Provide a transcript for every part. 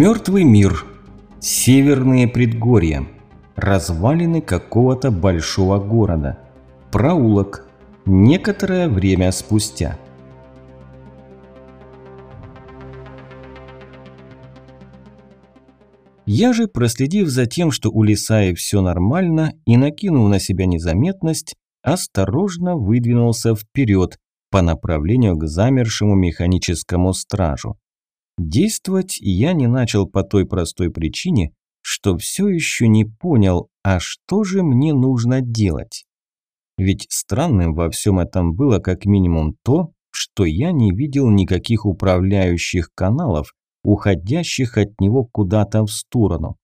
Мертвый мир. Северные предгорья. Развалины какого-то большого города. Проулок. Некоторое время спустя. Я же, проследив за тем, что у Лисаи все нормально, и накинув на себя незаметность, осторожно выдвинулся вперед по направлению к замершему механическому стражу. Действовать я не начал по той простой причине, что все еще не понял, а что же мне нужно делать. Ведь странным во всем этом было как минимум то, что я не видел никаких управляющих каналов, уходящих от него куда-то в сторону.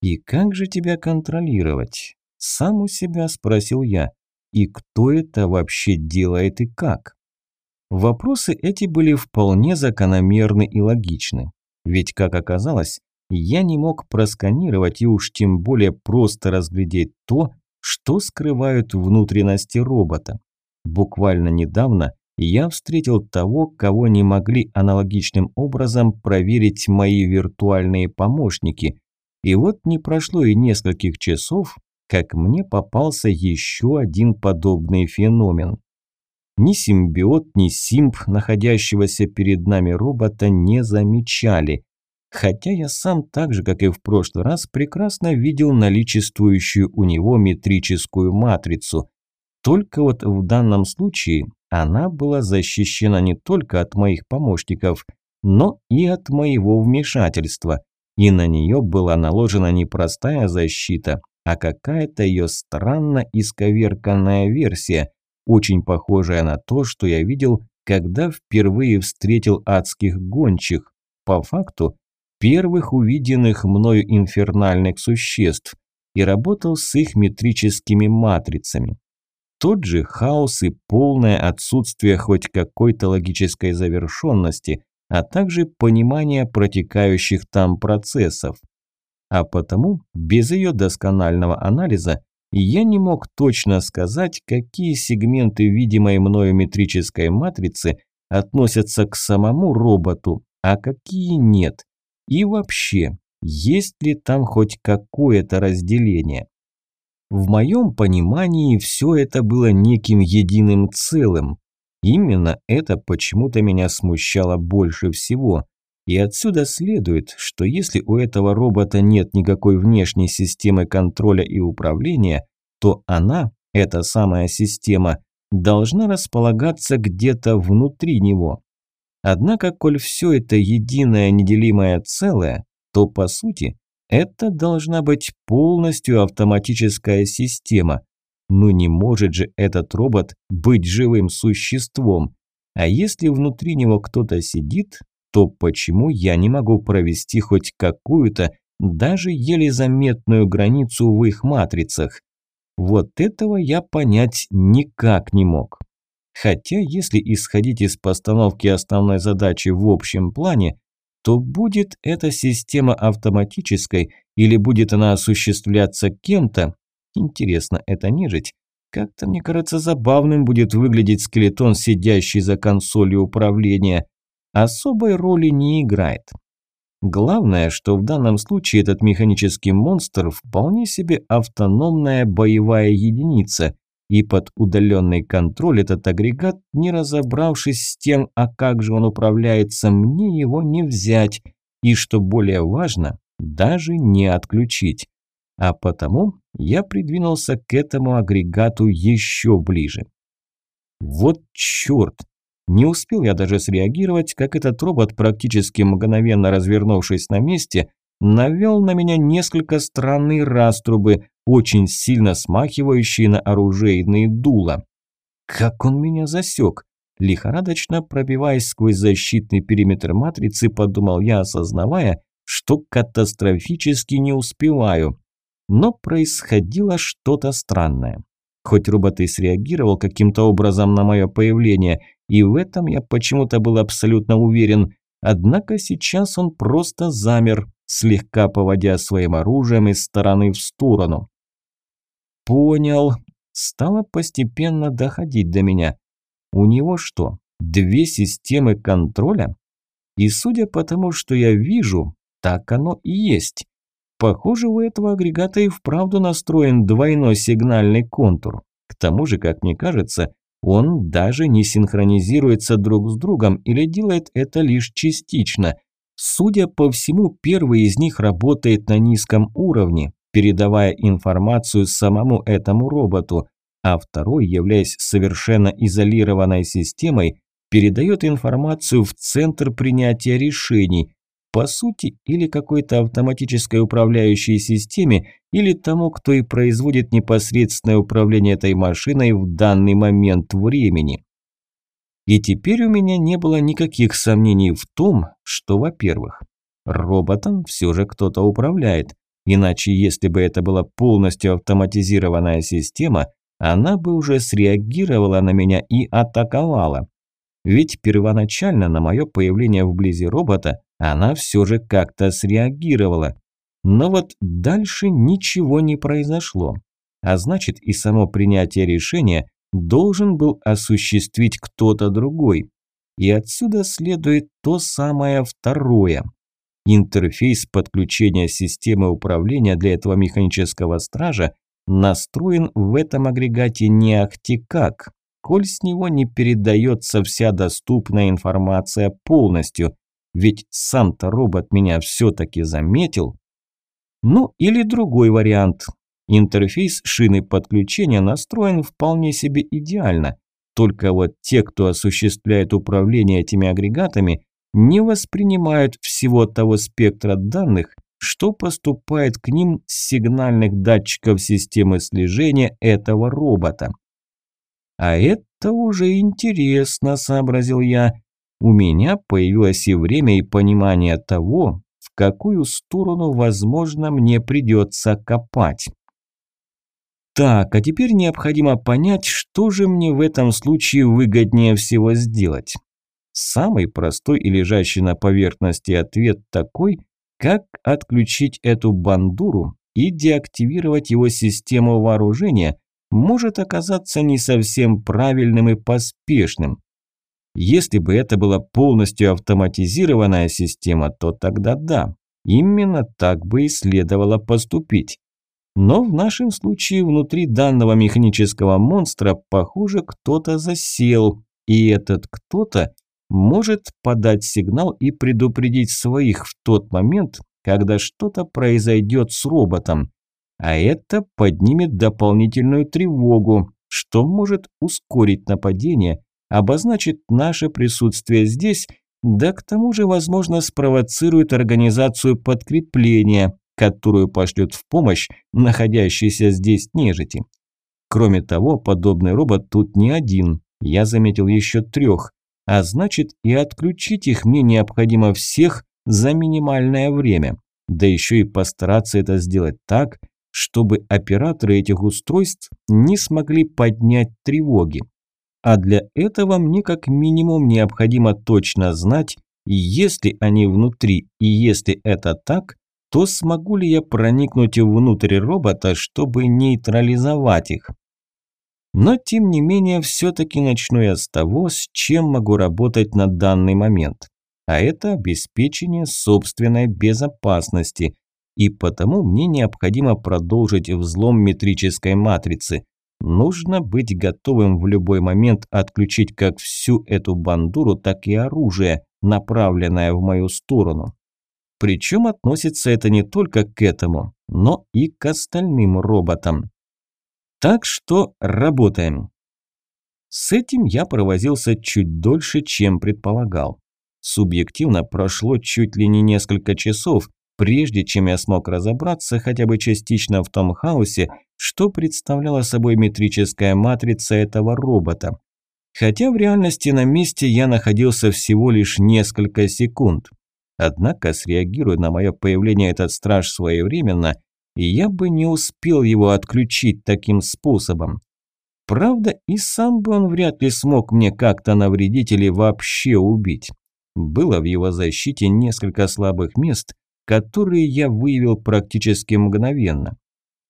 «И как же тебя контролировать?» – сам у себя спросил я. «И кто это вообще делает и как?» Вопросы эти были вполне закономерны и логичны. Ведь, как оказалось, я не мог просканировать и уж тем более просто разглядеть то, что скрывают внутренности робота. Буквально недавно я встретил того, кого не могли аналогичным образом проверить мои виртуальные помощники. И вот не прошло и нескольких часов, как мне попался еще один подобный феномен. Ни симбиот, ни симп, находящегося перед нами робота, не замечали. Хотя я сам так же, как и в прошлый раз, прекрасно видел наличествующую у него метрическую матрицу. Только вот в данном случае она была защищена не только от моих помощников, но и от моего вмешательства. И на нее была наложена не простая защита, а какая-то ее странно исковерканная версия – очень похожая на то, что я видел, когда впервые встретил адских гончих, по факту первых увиденных мною инфернальных существ, и работал с их метрическими матрицами. Тот же хаос и полное отсутствие хоть какой-то логической завершенности, а также понимание протекающих там процессов. А потому, без ее досконального анализа, я не мог точно сказать, какие сегменты видимой мною метрической матрицы относятся к самому роботу, а какие нет. И вообще, есть ли там хоть какое-то разделение. В моем понимании все это было неким единым целым. Именно это почему-то меня смущало больше всего. И отсюда следует, что если у этого робота нет никакой внешней системы контроля и управления, то она, эта самая система, должна располагаться где-то внутри него. Однако, коль все это единое неделимое целое, то по сути это должна быть полностью автоматическая система. Но не может же этот робот быть живым существом. А если внутри него кто-то сидит, то почему я не могу провести хоть какую-то, даже еле заметную границу в их матрицах? Вот этого я понять никак не мог. Хотя, если исходить из постановки основной задачи в общем плане, то будет эта система автоматической или будет она осуществляться кем-то, интересно, это нежить, как-то мне кажется забавным будет выглядеть скелетон, сидящий за консолью управления, особой роли не играет. Главное, что в данном случае этот механический монстр вполне себе автономная боевая единица, и под удаленный контроль этот агрегат, не разобравшись с тем, а как же он управляется, мне его не взять, и, что более важно, даже не отключить. А потому я придвинулся к этому агрегату еще ближе. Вот черт! Не успел я даже среагировать, как этот робот, практически мгновенно развернувшись на месте, навел на меня несколько странные раструбы, очень сильно смахивающие на оружейные дула. Как он меня засек? Лихорадочно пробиваясь сквозь защитный периметр матрицы, подумал я, осознавая, что катастрофически не успеваю. Но происходило что-то странное. Хоть робот и среагировал каким-то образом на мое появление, и в этом я почему-то был абсолютно уверен. Однако сейчас он просто замер, слегка поводя своим оружием из стороны в сторону. Понял. Стало постепенно доходить до меня. У него что, две системы контроля? И судя по тому, что я вижу, так оно и есть. Похоже, у этого агрегата и вправду настроен двойной сигнальный контур. К тому же, как мне кажется, он даже не синхронизируется друг с другом или делает это лишь частично. Судя по всему, первый из них работает на низком уровне, передавая информацию самому этому роботу, а второй, являясь совершенно изолированной системой, передает информацию в центр принятия решений, по сути, или какой-то автоматической управляющей системе, или тому, кто и производит непосредственное управление этой машиной в данный момент времени. И теперь у меня не было никаких сомнений в том, что, во-первых, роботом все же кто-то управляет, иначе если бы это была полностью автоматизированная система, она бы уже среагировала на меня и атаковала. Ведь первоначально на мое появление вблизи робота она все же как-то среагировала. Но вот дальше ничего не произошло. А значит и само принятие решения должен был осуществить кто-то другой. И отсюда следует то самое второе. Интерфейс подключения системы управления для этого механического стража настроен в этом агрегате не ахти как, коль с него не передается вся доступная информация полностью, ведь сам-то робот меня все-таки заметил. Ну или другой вариант. Интерфейс шины подключения настроен вполне себе идеально. Только вот те, кто осуществляет управление этими агрегатами, не воспринимают всего того спектра данных, что поступает к ним с сигнальных датчиков системы слежения этого робота. А это уже интересно, сообразил я у меня появилось и время, и понимание того, в какую сторону, возможно, мне придется копать. Так, а теперь необходимо понять, что же мне в этом случае выгоднее всего сделать. Самый простой и лежащий на поверхности ответ такой, как отключить эту бандуру и деактивировать его систему вооружения, может оказаться не совсем правильным и поспешным. Если бы это была полностью автоматизированная система, то тогда да, именно так бы и следовало поступить. Но в нашем случае внутри данного механического монстра, похоже, кто-то засел, и этот кто-то может подать сигнал и предупредить своих в тот момент, когда что-то произойдет с роботом. А это поднимет дополнительную тревогу, что может ускорить нападение обозначит наше присутствие здесь, да к тому же, возможно, спровоцирует организацию подкрепления, которую пошлет в помощь находящейся здесь нежити. Кроме того, подобный робот тут не один, я заметил еще трех, а значит и отключить их мне необходимо всех за минимальное время, да еще и постараться это сделать так, чтобы операторы этих устройств не смогли поднять тревоги. А для этого мне как минимум необходимо точно знать, если они внутри и если это так, то смогу ли я проникнуть внутрь робота, чтобы нейтрализовать их. Но тем не менее, все-таки начну я с того, с чем могу работать на данный момент. А это обеспечение собственной безопасности. И потому мне необходимо продолжить взлом метрической матрицы. Нужно быть готовым в любой момент отключить как всю эту бандуру, так и оружие, направленное в мою сторону. Причем относится это не только к этому, но и к остальным роботам. Так что работаем. С этим я провозился чуть дольше, чем предполагал. Субъективно прошло чуть ли не несколько часов, прежде чем я смог разобраться хотя бы частично в том хаосе, что представляла собой метрическая матрица этого робота. Хотя в реальности на месте я находился всего лишь несколько секунд. Однако, среагируя на мое появление этот страж своевременно, я бы не успел его отключить таким способом. Правда, и сам бы он вряд ли смог мне как-то навредить или вообще убить. Было в его защите несколько слабых мест, которые я выявил практически мгновенно.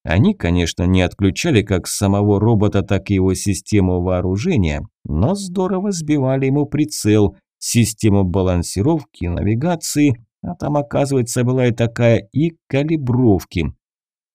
Они, конечно, не отключали как самого робота, так и его систему вооружения, но здорово сбивали ему прицел, систему балансировки, навигации, а там, оказывается, была и такая, и калибровки.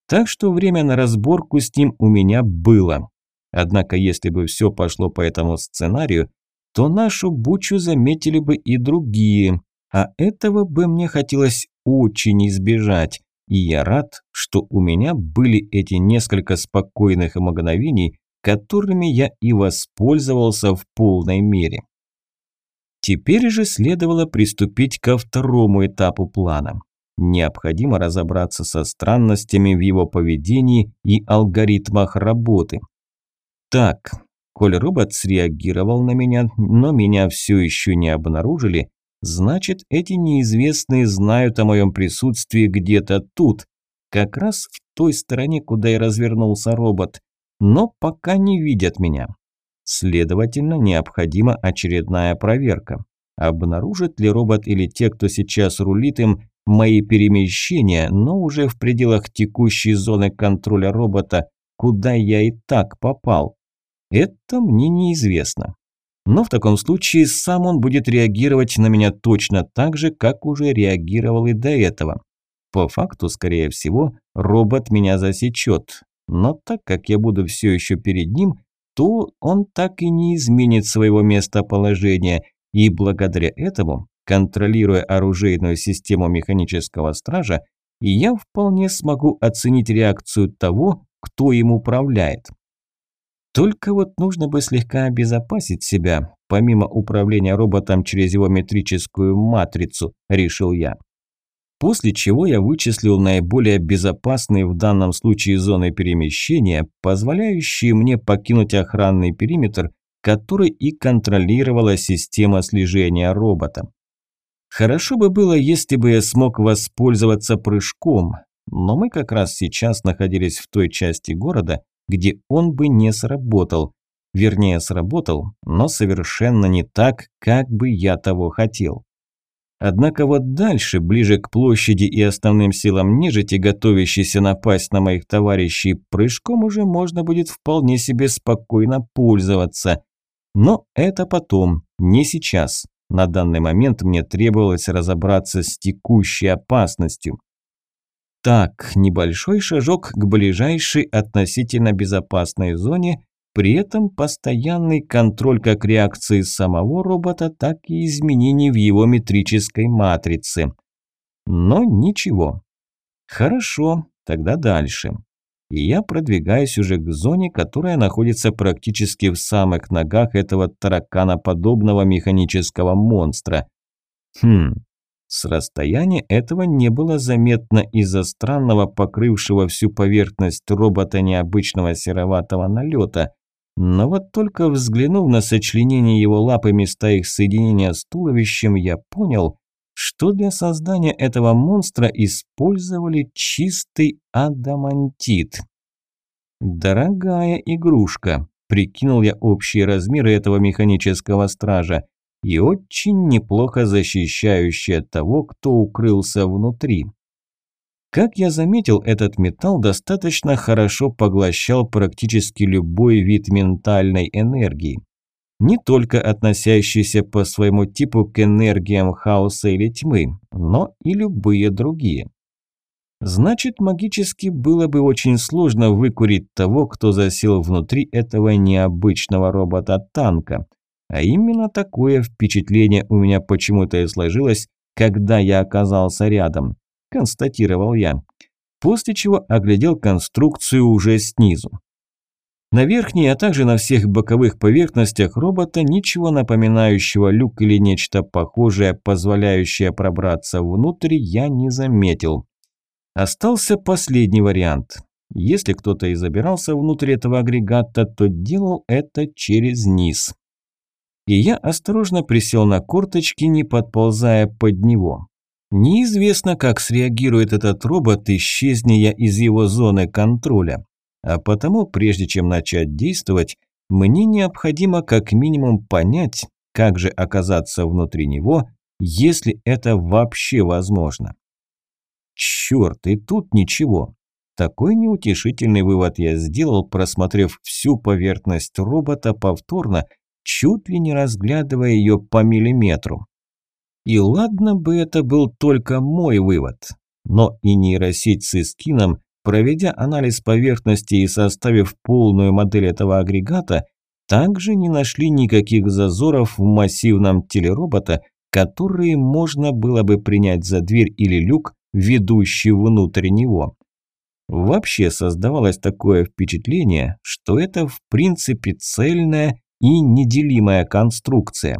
Так что время на разборку с ним у меня было. Однако, если бы все пошло по этому сценарию, то нашу бучу заметили бы и другие, а этого бы мне хотелось очень избежать. И я рад, что у меня были эти несколько спокойных мгновений, которыми я и воспользовался в полной мере. Теперь же следовало приступить ко второму этапу плана. Необходимо разобраться со странностями в его поведении и алгоритмах работы. Так, коль робот среагировал на меня, но меня все еще не обнаружили, значит эти неизвестные знают о моем присутствии где-то тут, как раз в той стороне, куда и развернулся робот, но пока не видят меня. Следовательно, необходима очередная проверка. Обнаружит ли робот или те, кто сейчас рулит им, мои перемещения, но уже в пределах текущей зоны контроля робота, куда я и так попал? Это мне неизвестно. Но в таком случае сам он будет реагировать на меня точно так же, как уже реагировал и до этого. По факту, скорее всего, робот меня засечет. Но так как я буду все еще перед ним, то он так и не изменит своего местоположения, и благодаря этому, контролируя оружейную систему механического стража, я вполне смогу оценить реакцию того, кто им управляет. Только вот нужно бы слегка обезопасить себя, помимо управления роботом через его метрическую матрицу, решил я. После чего я вычислил наиболее безопасные в данном случае зоны перемещения, позволяющие мне покинуть охранный периметр, который и контролировала система слежения робота. Хорошо бы было, если бы я смог воспользоваться прыжком, но мы как раз сейчас находились в той части города, где он бы не сработал. Вернее, сработал, но совершенно не так, как бы я того хотел. Однако вот дальше, ближе к площади и основным силам нежити, готовящейся напасть на моих товарищей, прыжком уже можно будет вполне себе спокойно пользоваться. Но это потом, не сейчас. На данный момент мне требовалось разобраться с текущей опасностью. Так, небольшой шажок к ближайшей относительно безопасной зоне, при этом постоянный контроль как реакции самого робота, так и изменений в его метрической матрице. Но ничего. Хорошо, тогда дальше. И я продвигаюсь уже к зоне, которая находится практически в самых ногах этого тараканоподобного механического монстра. Хм, с расстояния этого не было заметно из-за странного покрывшего всю поверхность робота необычного сероватого налета. Но вот только взглянув на сочленение его лап и места их соединения с туловищем, я понял, что для создания этого монстра использовали чистый адамантит. Дорогая игрушка, прикинул я общие размеры этого механического стража и очень неплохо защищающая того, кто укрылся внутри. Как я заметил, этот металл достаточно хорошо поглощал практически любой вид ментальной энергии. Не только относящийся по своему типу к энергиям хаоса или тьмы, но и любые другие. Значит, магически было бы очень сложно выкурить того, кто засел внутри этого необычного робота-танка, а именно такое впечатление у меня почему-то и сложилось, когда я оказался рядом, констатировал я, после чего оглядел конструкцию уже снизу. На верхней, а также на всех боковых поверхностях робота ничего напоминающего люк или нечто похожее, позволяющее пробраться внутрь, я не заметил. Остался последний вариант. Если кто-то и забирался внутрь этого агрегата, то делал это через низ и я осторожно присел на корточки, не подползая под него. Неизвестно, как среагирует этот робот, исчезни я из его зоны контроля. А потому, прежде чем начать действовать, мне необходимо как минимум понять, как же оказаться внутри него, если это вообще возможно. Черт, и тут ничего. Такой неутешительный вывод я сделал, просмотрев всю поверхность робота повторно чуть ли не разглядывая ее по миллиметру. И ладно бы это был только мой вывод, но и нейросеть с Искином, проведя анализ поверхности и составив полную модель этого агрегата, также не нашли никаких зазоров в массивном теле робота, которые можно было бы принять за дверь или люк, ведущий внутрь него. Вообще создавалось такое впечатление, что это в принципе цельная и неделимая конструкция.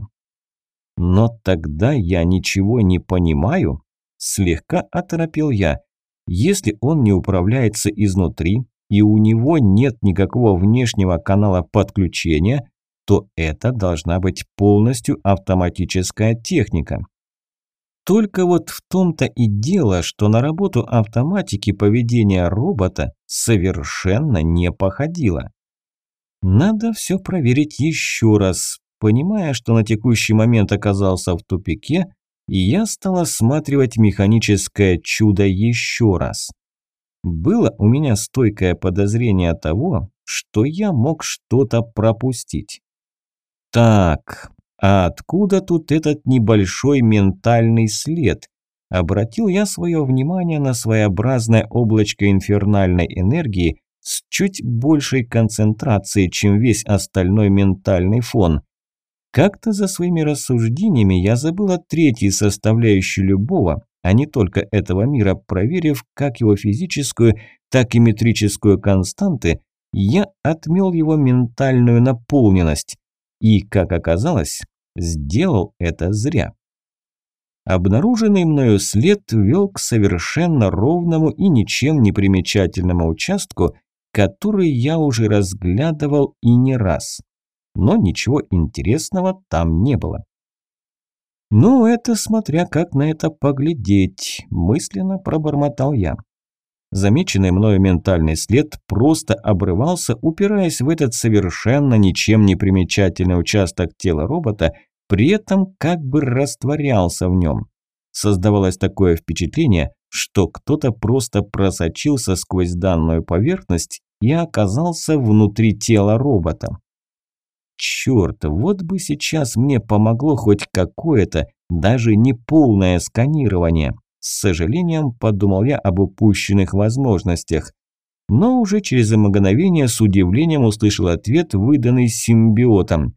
Но тогда я ничего не понимаю, слегка оторопел я. Если он не управляется изнутри, и у него нет никакого внешнего канала подключения, то это должна быть полностью автоматическая техника. Только вот в том-то и дело, что на работу автоматики поведение робота совершенно не походило. Надо все проверить еще раз, понимая, что на текущий момент оказался в тупике, я стал осматривать механическое чудо еще раз. Было у меня стойкое подозрение того, что я мог что-то пропустить. Так, а откуда тут этот небольшой ментальный след? Обратил я свое внимание на своеобразное облачко инфернальной энергии с чуть большей концентрацией, чем весь остальной ментальный фон. Как-то за своими рассуждениями я забыл о третьей составляющей любого, а не только этого мира, проверив как его физическую, так и метрическую константы, я отмел его ментальную наполненность. И, как оказалось, сделал это зря. Обнаруженный мною след вел к совершенно ровному и ничем не примечательному участку, который я уже разглядывал и не раз. Но ничего интересного там не было. «Ну, это смотря как на это поглядеть», – мысленно пробормотал я. Замеченный мною ментальный след просто обрывался, упираясь в этот совершенно ничем не примечательный участок тела робота, при этом как бы растворялся в нем. Создавалось такое впечатление, что кто-то просто просочился сквозь данную поверхность и оказался внутри тела робота. Черт, вот бы сейчас мне помогло хоть какое-то, даже не полное сканирование. С сожалением подумал я об упущенных возможностях. Но уже через мгновение с удивлением услышал ответ, выданный симбиотом.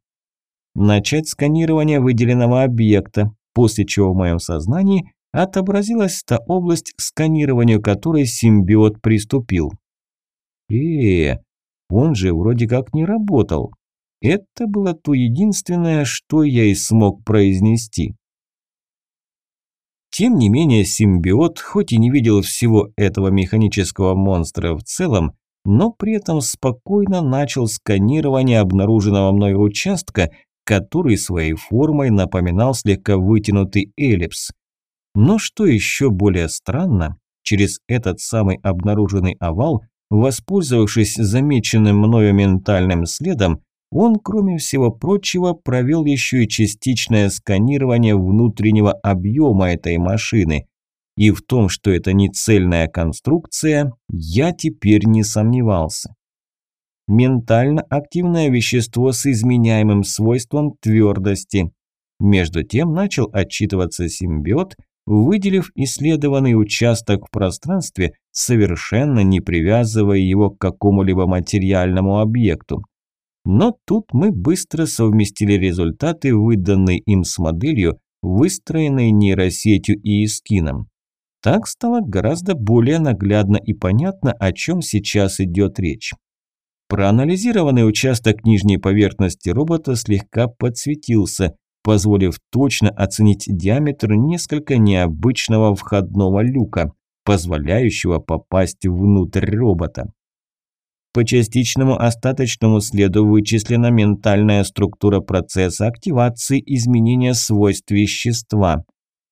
Начать сканирование выделенного объекта, после чего в моем сознании отобразилась та область, сканированию которой симбиот приступил. Э, он же вроде как не работал. Это было то единственное, что я и смог произнести. Тем не менее, симбиот, хоть и не видел всего этого механического монстра в целом, но при этом спокойно начал сканирование обнаруженного мной участка, который своей формой напоминал слегка вытянутый эллипс. Но что еще более странно, через этот самый обнаруженный овал, воспользовавшись замеченным мною ментальным следом, он, кроме всего прочего, провел еще и частичное сканирование внутреннего объема этой машины. И в том, что это не цельная конструкция, я теперь не сомневался. Ментально активное вещество с изменяемым свойством твердости. Между тем начал отчитываться симбиот, выделив исследованный участок в пространстве, совершенно не привязывая его к какому-либо материальному объекту. Но тут мы быстро совместили результаты, выданные им с моделью, выстроенной нейросетью и эскином. Так стало гораздо более наглядно и понятно, о чем сейчас идет речь. Проанализированный участок нижней поверхности робота слегка подсветился, позволив точно оценить диаметр несколько необычного входного люка, позволяющего попасть внутрь робота. По частичному остаточному следу вычислена ментальная структура процесса активации изменения свойств вещества.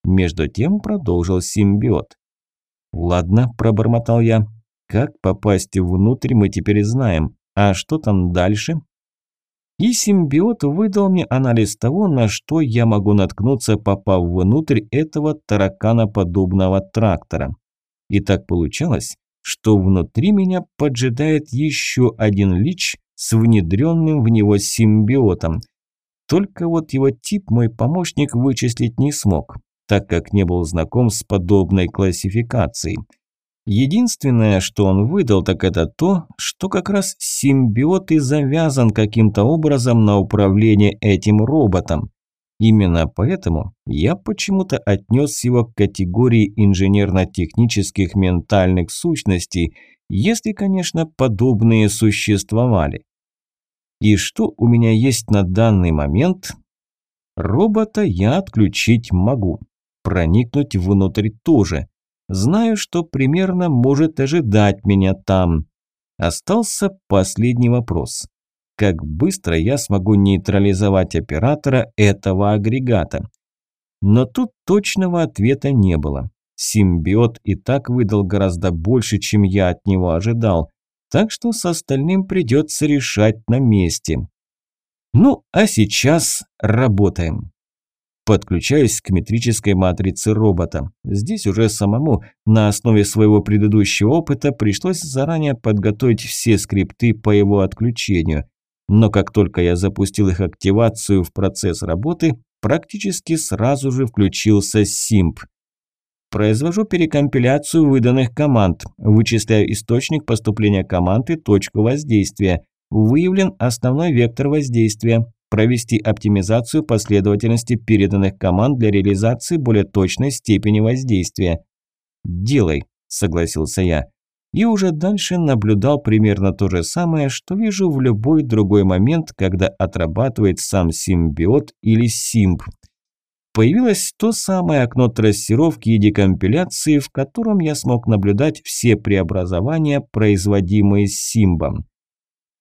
Между тем продолжил симбиот. «Ладно», – пробормотал я. «Как попасть внутрь, мы теперь знаем. А что там дальше?» И симбиот выдал мне анализ того, на что я могу наткнуться, попав внутрь этого тараканоподобного трактора. И так получалось, что внутри меня поджидает еще один лич с внедренным в него симбиотом. Только вот его тип мой помощник вычислить не смог, так как не был знаком с подобной классификацией. Единственное, что он выдал, так это то, что как раз симбиот и завязан каким-то образом на управление этим роботом. Именно поэтому я почему-то отнес его к категории инженерно-технических ментальных сущностей, если, конечно, подобные существовали. И что у меня есть на данный момент? Робота я отключить могу, проникнуть внутрь тоже – Знаю, что примерно может ожидать меня там. Остался последний вопрос. Как быстро я смогу нейтрализовать оператора этого агрегата? Но тут точного ответа не было. Симбиот и так выдал гораздо больше, чем я от него ожидал, так что с остальным придется решать на месте. Ну, а сейчас работаем. Подключаюсь к метрической матрице робота. Здесь уже самому на основе своего предыдущего опыта пришлось заранее подготовить все скрипты по его отключению. Но как только я запустил их активацию в процесс работы, практически сразу же включился SIMP. Произвожу перекомпиляцию выданных команд, вычисляю источник поступления команд и точку воздействия. Выявлен основной вектор воздействия провести оптимизацию последовательности переданных команд для реализации более точной степени воздействия. «Делай», – согласился я. И уже дальше наблюдал примерно то же самое, что вижу в любой другой момент, когда отрабатывает сам симбиот или симб. Появилось то самое окно трассировки и декомпиляции, в котором я смог наблюдать все преобразования, производимые симбом.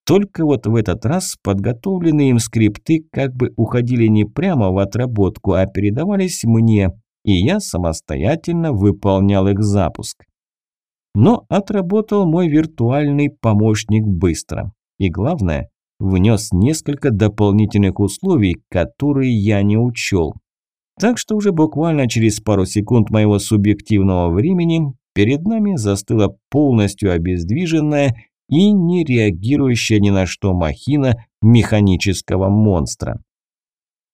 Только вот в этот раз подготовленные им скрипты как бы уходили не прямо в отработку, а передавались мне, и я самостоятельно выполнял их запуск. Но отработал мой виртуальный помощник быстро. И главное, внес несколько дополнительных условий, которые я не учел. Так что уже буквально через пару секунд моего субъективного времени перед нами застыла полностью обездвиженная и не реагирующая ни на что махина механического монстра.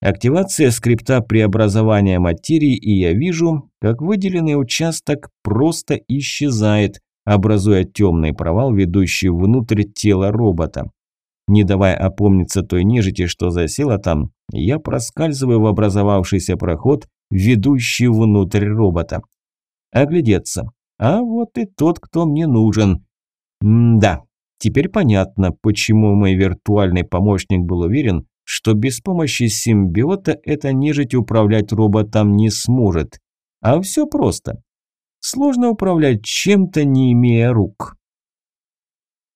Активация скрипта преобразования материи, и я вижу, как выделенный участок просто исчезает, образуя темный провал, ведущий внутрь тела робота. Не давая опомниться той нежити, что засела там, я проскальзываю в образовавшийся проход, ведущий внутрь робота. Оглядеться. А вот и тот, кто мне нужен. М-да, теперь понятно, почему мой виртуальный помощник был уверен, что без помощи симбиота эта нежить управлять роботом не сможет. А все просто. Сложно управлять чем-то, не имея рук.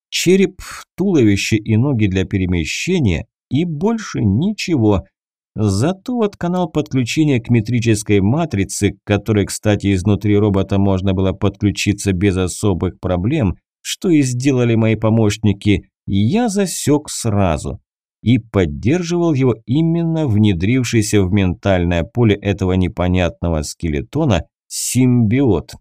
Череп, туловище и ноги для перемещения и больше ничего. Зато вот канал подключения к метрической матрице, к которой, кстати, изнутри робота можно было подключиться без особых проблем, что и сделали мои помощники, я засек сразу и поддерживал его именно внедрившийся в ментальное поле этого непонятного скелетона симбиот.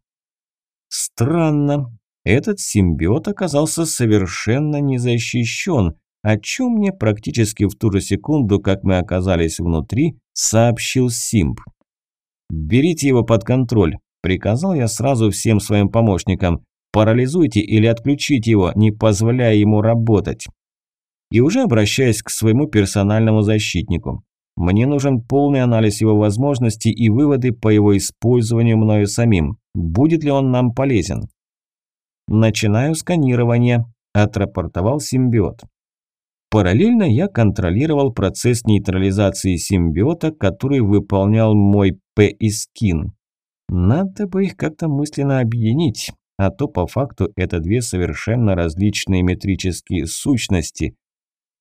Странно, этот симбиот оказался совершенно не защищен, о чем мне практически в ту же секунду, как мы оказались внутри, сообщил Симб. «Берите его под контроль», – приказал я сразу всем своим помощникам. Парализуйте или отключите его, не позволяя ему работать. И уже обращаясь к своему персональному защитнику. Мне нужен полный анализ его возможностей и выводы по его использованию мною самим. Будет ли он нам полезен? Начинаю сканирование, отрапортовал симбиот. Параллельно я контролировал процесс нейтрализации симбиота, который выполнял мой П-Искин. Надо бы их как-то мысленно объединить а то по факту это две совершенно различные метрические сущности.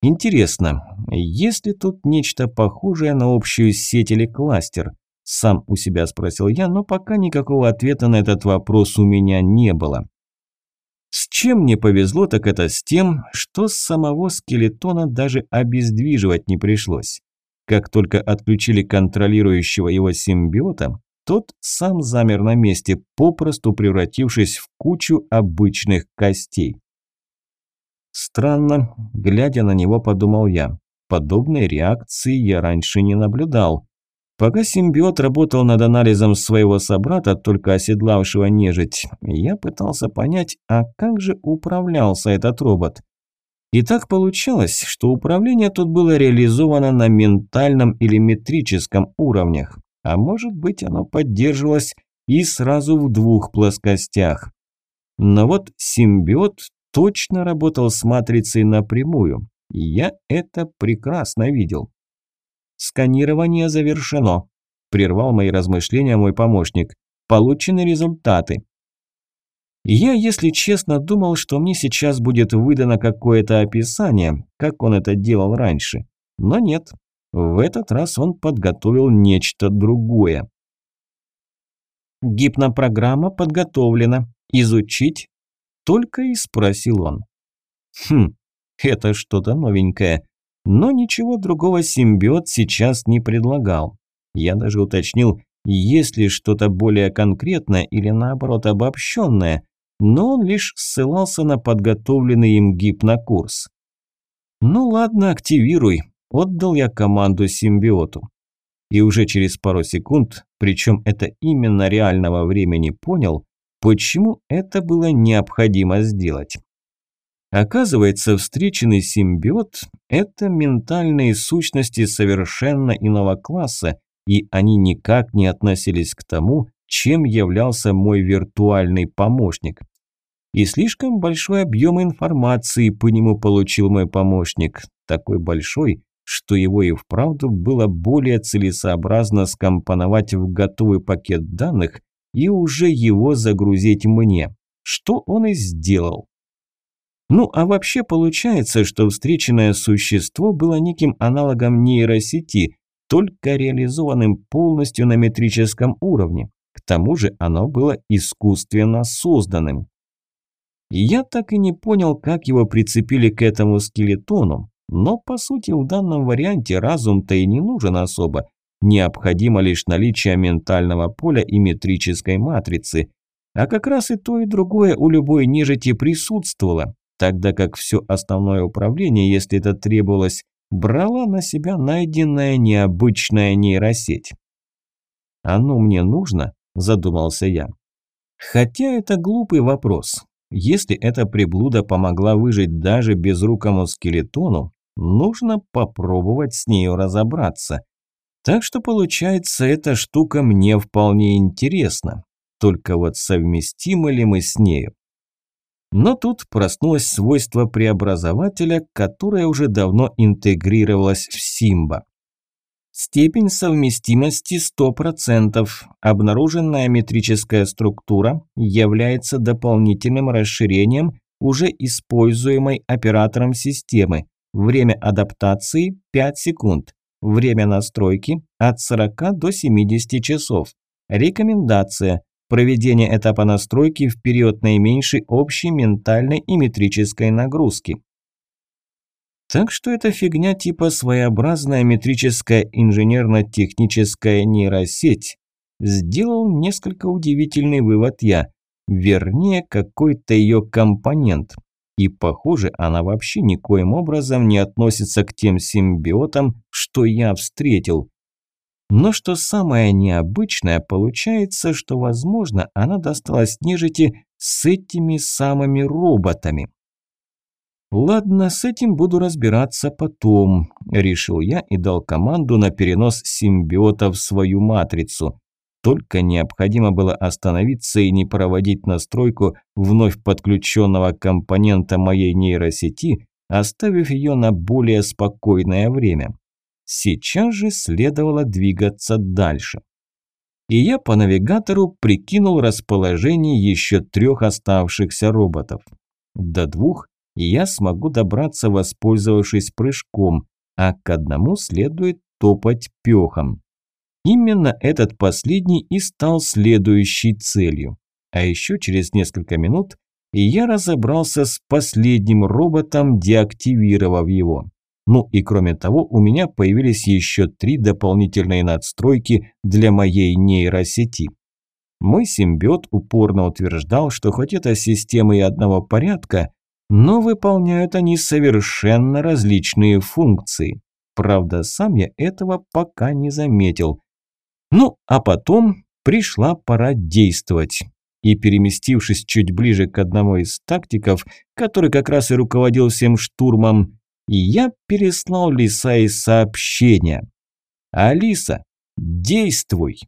Интересно, есть ли тут нечто похожее на общую сеть или кластер? Сам у себя спросил я, но пока никакого ответа на этот вопрос у меня не было. С чем мне повезло, так это с тем, что самого скелетона даже обездвиживать не пришлось. Как только отключили контролирующего его симбиота, тот сам замер на месте, попросту превратившись в кучу обычных костей. Странно, глядя на него, подумал я. подобной реакции я раньше не наблюдал. Пока симбиот работал над анализом своего собрата, только оседлавшего нежить, я пытался понять, а как же управлялся этот робот. И так получалось, что управление тут было реализовано на ментальном или метрическом уровнях, а может быть оно поддерживалось и сразу в двух плоскостях. Но вот симбиот точно работал с матрицей напрямую, я это прекрасно видел. «Сканирование завершено», – прервал мои размышления мой помощник. «Получены результаты». Я, если честно, думал, что мне сейчас будет выдано какое-то описание, как он это делал раньше. Но нет, в этот раз он подготовил нечто другое. «Гипнопрограмма подготовлена. Изучить?» Только и спросил он. «Хм, это что-то новенькое. Но ничего другого симбиот сейчас не предлагал. Я даже уточнил, есть ли что-то более конкретное или наоборот обобщенное, но он лишь ссылался на подготовленный им гипнокурс. «Ну ладно, активируй», – отдал я команду симбиоту. И уже через пару секунд, причем это именно реального времени понял, почему это было необходимо сделать. Оказывается, встреченный симбиот – это ментальные сущности совершенно иного класса, и они никак не относились к тому, чем являлся мой виртуальный помощник. И слишком большой объем информации по нему получил мой помощник, такой большой, что его и вправду было более целесообразно скомпоновать в готовый пакет данных и уже его загрузить мне, что он и сделал. Ну а вообще получается, что встреченное существо было неким аналогом нейросети, только реализованным полностью на метрическом уровне. К тому же оно было искусственно созданным. Я так и не понял, как его прицепили к этому скелетону, но по сути в данном варианте разум-то и не нужен особо, необходимо лишь наличие ментального поля и метрической матрицы, а как раз и то и другое у любой нежити присутствовало, тогда как все основное управление, если это требовалось, брала на себя найденная необычная нейросеть. «Оно мне нужно?» – задумался я. Хотя это глупый вопрос. Если эта приблуда помогла выжить даже безрукому скелетону, нужно попробовать с нею разобраться. Так что получается, эта штука мне вполне интересна. Только вот совместимы ли мы с нею? Но тут проснулось свойство преобразователя, которое уже давно интегрировалось в Симба. Степень совместимости 100%. Обнаруженная метрическая структура является дополнительным расширением уже используемой оператором системы. Время адаптации 5 секунд. Время настройки от 40 до 70 часов. Рекомендация проведение этапа настройки в период наименьшей общей ментальной и метрической нагрузки. Так что это фигня типа своеобразная метрическая инженерно-техническая нейросеть. Сделал несколько удивительный вывод я, вернее какой-то ее компонент. И похоже, она вообще никоим образом не относится к тем симбиотам, что я встретил. Но что самое необычное, получается, что, возможно, она досталась нежити с этими самыми роботами. «Ладно, с этим буду разбираться потом», – решил я и дал команду на перенос симбиота в свою матрицу. Только необходимо было остановиться и не проводить настройку вновь подключенного компонента моей нейросети, оставив ее на более спокойное время. Сейчас же следовало двигаться дальше. И я по навигатору прикинул расположение еще трех оставшихся роботов. До двух я смогу добраться, воспользовавшись прыжком, а к одному следует топать пехом. Именно этот последний и стал следующей целью. А еще через несколько минут я разобрался с последним роботом, деактивировав его. Ну и кроме того, у меня появились еще три дополнительные надстройки для моей нейросети. Мой симбиот упорно утверждал, что хоть это системы и одного порядка, но выполняют они совершенно различные функции. Правда, сам я этого пока не заметил. Ну, а потом пришла пора действовать. И переместившись чуть ближе к одному из тактиков, который как раз и руководил всем штурмом, я переслал Лиса и сообщение. «Алиса, действуй!»